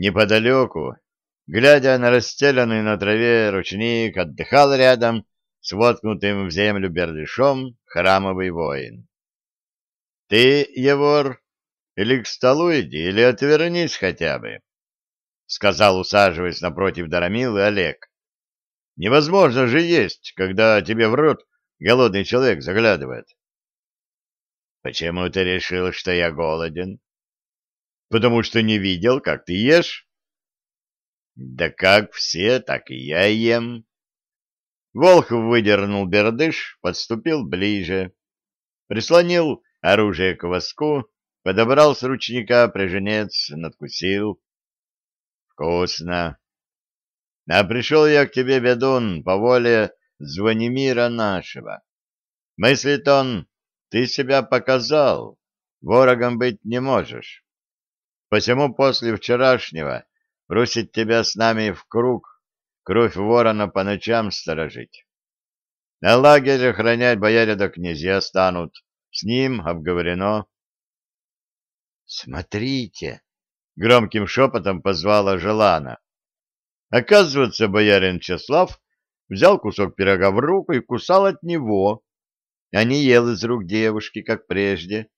Неподалеку, глядя на расстеленный на траве ручник, отдыхал рядом с воткнутым в землю бердышом храмовый воин. — Ты, Егор, или к столу иди, или отвернись хотя бы, — сказал, усаживаясь напротив Дарамилы Олег. — Невозможно же есть, когда тебе в рот голодный человек заглядывает. — Почему ты решил, что я голоден? — Потому что не видел, как ты ешь. — Да как все, так и я ем. Волхов выдернул бердыш, подступил ближе, прислонил оружие к воску, подобрал с ручника приженец, надкусил. Вкусно. А пришел я к тебе, ведун, по воле Звонимира нашего. Мыслит он, ты себя показал, ворогом быть не можешь. Посему после вчерашнего просит тебя с нами в круг, кровь ворона по ночам сторожить. На лагерь охранять бояре да князья станут, с ним обговорено. «Смотрите!» — громким шепотом позвала Желана. Оказывается, боярин Чеслав взял кусок пирога в руку и кусал от него, а не ел из рук девушки, как прежде.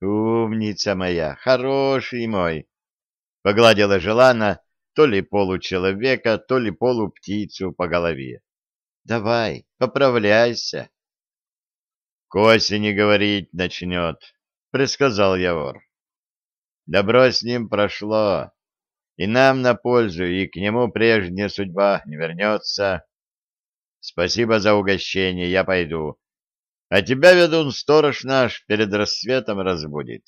«Умница моя, хороший мой!» — погладила Желана то ли получеловека, то ли полуптицу по голове. «Давай, поправляйся!» — К осени говорить начнет, — предсказал Явор. Добро с ним прошло, и нам на пользу, и к нему прежняя судьба не вернется. Спасибо за угощение, я пойду. А тебя, ведун, сторож наш перед рассветом разбудит.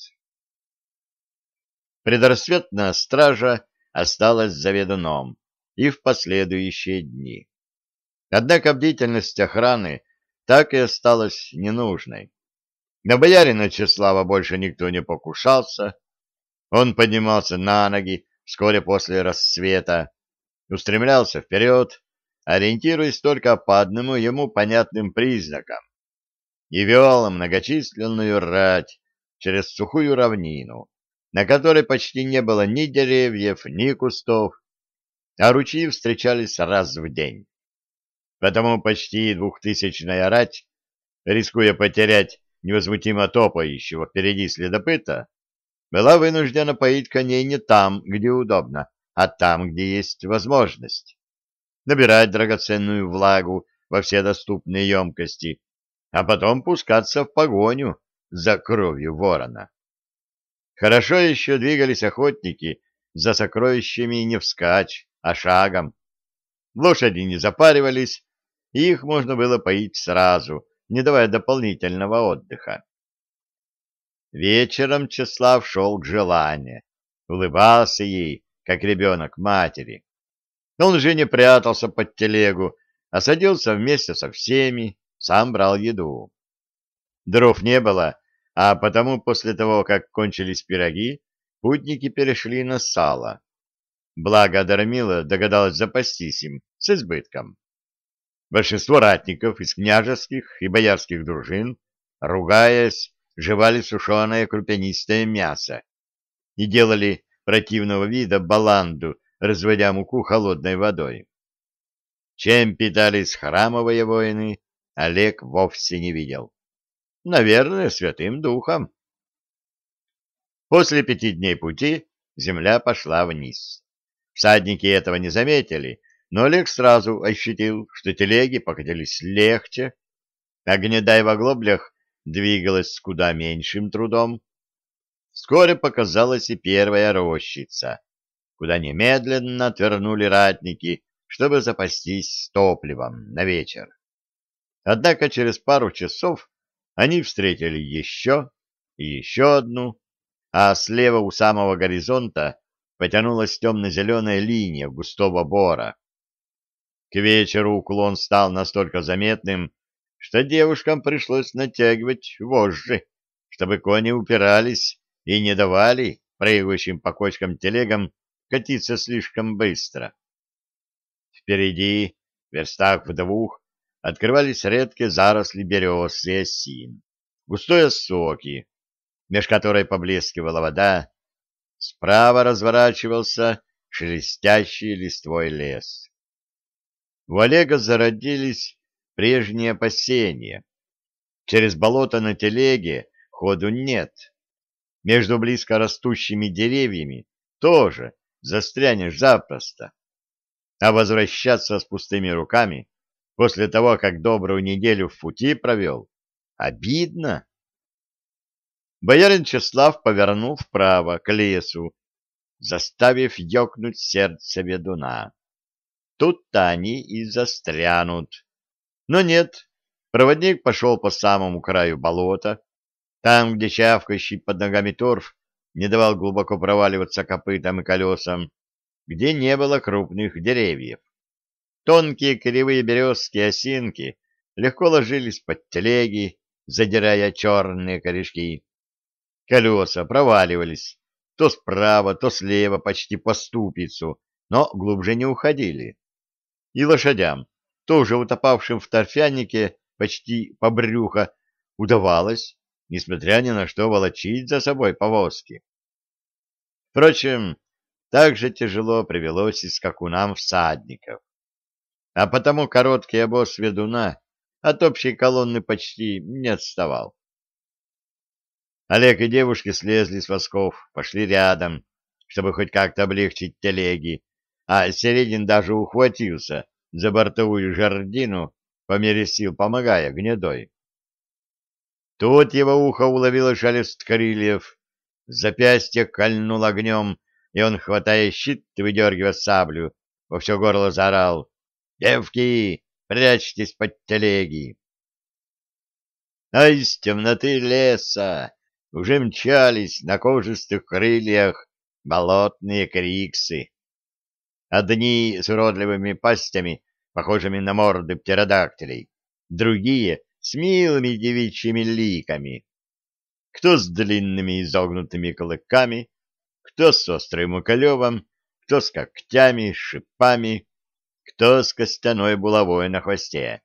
Предрассветная стража осталась за ведуном и в последующие дни. Однако бдительность охраны так и осталась ненужной. На боярина Чеслава больше никто не покушался, он поднимался на ноги вскоре после рассвета, устремлялся вперед, ориентируясь только по одному ему понятным признакам, и вел многочисленную рать через сухую равнину, на которой почти не было ни деревьев, ни кустов, а ручьи встречались раз в день. Потому почти двухтысячная рать, рискуя потерять невозмутимо топающего впереди следопыта, была вынуждена поить коней не там, где удобно, а там, где есть возможность. Набирать драгоценную влагу во все доступные емкости, а потом пускаться в погоню за кровью ворона. Хорошо еще двигались охотники за сокровищами не вскачь, а шагом. Лошади не запаривались, и их можно было поить сразу, не давая дополнительного отдыха. Вечером Чеслав шел к желанию, улыбался ей, как ребенок матери. Он уже не прятался под телегу, а садился вместе со всеми, сам брал еду. Дров не было, а потому после того, как кончились пироги, путники перешли на сало. Благо Дармила догадалась запастись им с избытком. Большинство ратников из княжеских и боярских дружин, ругаясь, жевали сушеное крупянистое мясо и делали противного вида баланду, разводя муку холодной водой. Чем питались храмовые воины, Олег вовсе не видел. Наверное, святым духом. После пяти дней пути земля пошла вниз. Всадники этого не заметили, но Олег сразу ощутил, что телеги покатились легче, а гнедай в оглоблях двигалась с куда меньшим трудом. Вскоре показалась и первая рощица, куда немедленно отвернули ратники, чтобы запастись топливом на вечер. Однако через пару часов они встретили еще и еще одну, а слева у самого горизонта потянулась темно-зеленая линия густого бора. К вечеру уклон стал настолько заметным, что девушкам пришлось натягивать вожжи, чтобы кони упирались и не давали прыгающим по кочкам телегам катиться слишком быстро. Впереди, верстах в двух, открывались редкие заросли берез и осин, густой осоки, меж которой поблескивала вода, справа разворачивался шелестящий листвой лес. У Олега зародились прежние опасения. Через болото на телеге ходу нет. Между близко растущими деревьями тоже застрянешь запросто. А возвращаться с пустыми руками после того, как добрую неделю в пути провел, обидно. Боярин Чеслав повернул вправо, к лесу, заставив ёкнуть сердце ведуна. Тут-то они и застрянут. Но нет, проводник пошел по самому краю болота, там, где чавкающий под ногами торф не давал глубоко проваливаться копытам и колесам, где не было крупных деревьев. Тонкие кривые березки и осинки легко ложились под телеги, задирая черные корешки. Колеса проваливались то справа, то слева почти по ступицу, но глубже не уходили. И лошадям, тоже утопавшим в торфянике почти по брюхо, удавалось несмотря ни на что, волочить за собой повозки. Впрочем, так же тяжело привелось и скакунам всадников. А потому короткий обоз ведуна от общей колонны почти не отставал. Олег и девушки слезли с восков, пошли рядом, чтобы хоть как-то облегчить телеги, а Середин даже ухватился за бортовую жердину, по мере сил помогая гнедой. Тут его ухо уловило шелест крыльев, запястье кольнул огнем, и он, хватая щит выдергивая саблю, во все горло заорал «Девки, прячьтесь под телеги!» А из темноты леса уже мчались на кожистых крыльях болотные криксы. Одни с уродливыми пастями, похожими на морды птеродактилей, другие с милыми девичьими ликами. Кто с длинными изогнутыми клыками, кто с острым уколевом, кто с когтями, шипами, кто с костяной булавой на хвосте.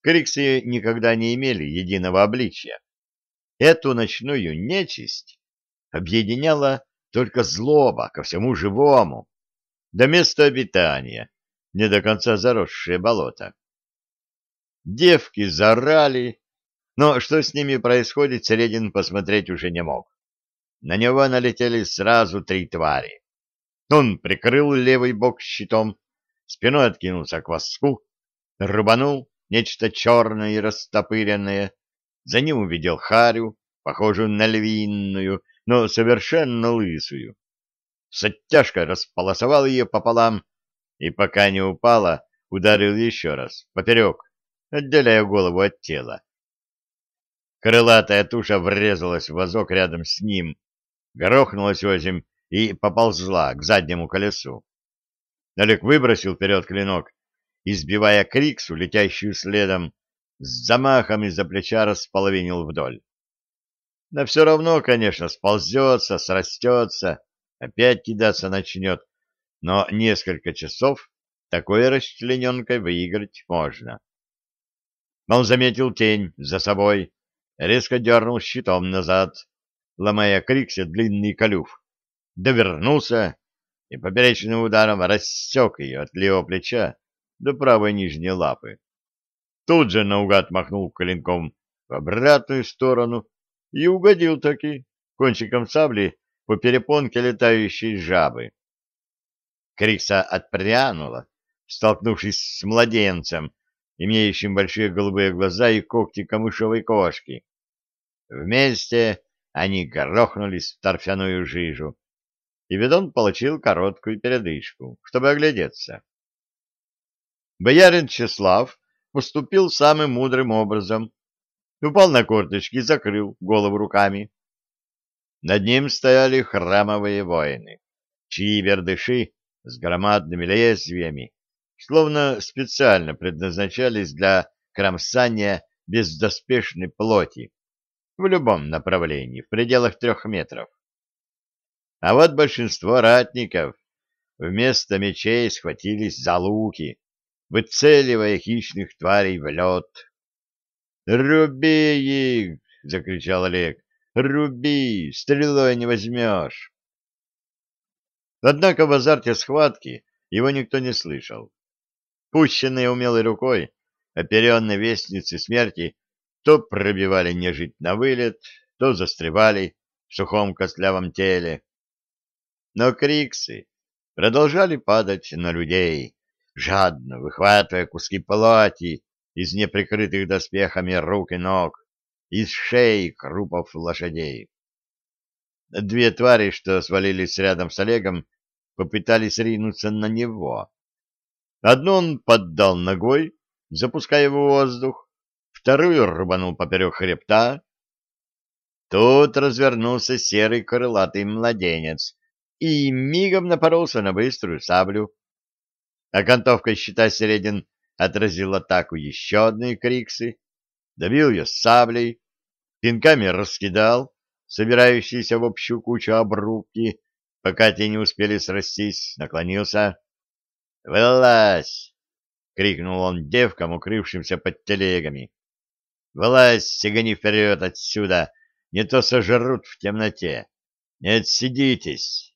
Криксы никогда не имели единого обличия. Эту ночную нечисть объединяла только злоба ко всему живому, до места обитания, не до конца заросшее болото. Девки заорали, но что с ними происходит, Середин посмотреть уже не мог. На него налетели сразу три твари. Он прикрыл левый бок щитом, спиной откинулся к воску, рубанул нечто черное и растопыренное. За ним увидел харю, похожую на львиную, но совершенно лысую. С оттяжкой располосовал ее пополам и, пока не упала, ударил еще раз, поперек, отделяя голову от тела. Крылатая туша врезалась в вазок рядом с ним, грохнулась озимь и поползла к заднему колесу. Олег выбросил вперед клинок, избивая Криксу, летящую следом, с замахом из-за плеча располовинил вдоль. Да все равно, конечно, сползется, срастется, опять кидаться начнет, но несколько часов такой расчлененкой выиграть можно. Он заметил тень за собой, резко дернул щитом назад, ломая Криксе длинный колюв. Довернулся и поперечным ударом рассек ее от левого плеча до правой нижней лапы. Тут же наугад махнул клинком в обратную сторону и угодил таки кончиком сабли по перепонке летающей жабы. Крикса отпрянула, столкнувшись с младенцем, имеющим большие голубые глаза и когти камышовой кошки. Вместе они грохнулись в торфяную жижу, и Ведон получил короткую передышку, чтобы оглядеться. Боярин Чеслав поступил самым мудрым образом. Упал на корточки и закрыл голову руками. Над ним стояли храмовые воины, чьи бердыши с громадными лезвиями словно специально предназначались для кромсания бездоспешной плоти в любом направлении, в пределах трех метров. А вот большинство ратников вместо мечей схватились за луки, выцеливая хищных тварей в лед. «Руби их!» — закричал Олег. «Руби! Стрелой не возьмешь!» Однако в азарте схватки его никто не слышал. Пущенные умелой рукой, оперенные вестницы смерти то пробивали нежить на вылет, то застревали в сухом костлявом теле. Но криксы продолжали падать на людей, жадно выхватывая куски плоти из неприкрытых доспехами рук и ног, из шеи крупов лошадей. Две твари, что свалились рядом с Олегом, попытались ринуться на него. Одну он поддал ногой, запуская в воздух, вторую рубанул поперек хребта. Тут развернулся серый крылатый младенец и мигом напоролся на быструю саблю. Окантовка щита Середин отразил атаку еще одной криксы, добил ее саблей, пинками раскидал, собирающиеся в общую кучу обрубки, пока те не успели срастись, наклонился. «Вылазь!» — крикнул он девкам, укрывшимся под телегами. «Вылазь, гони вперед отсюда, не то сожрут в темноте. Не отсидитесь!»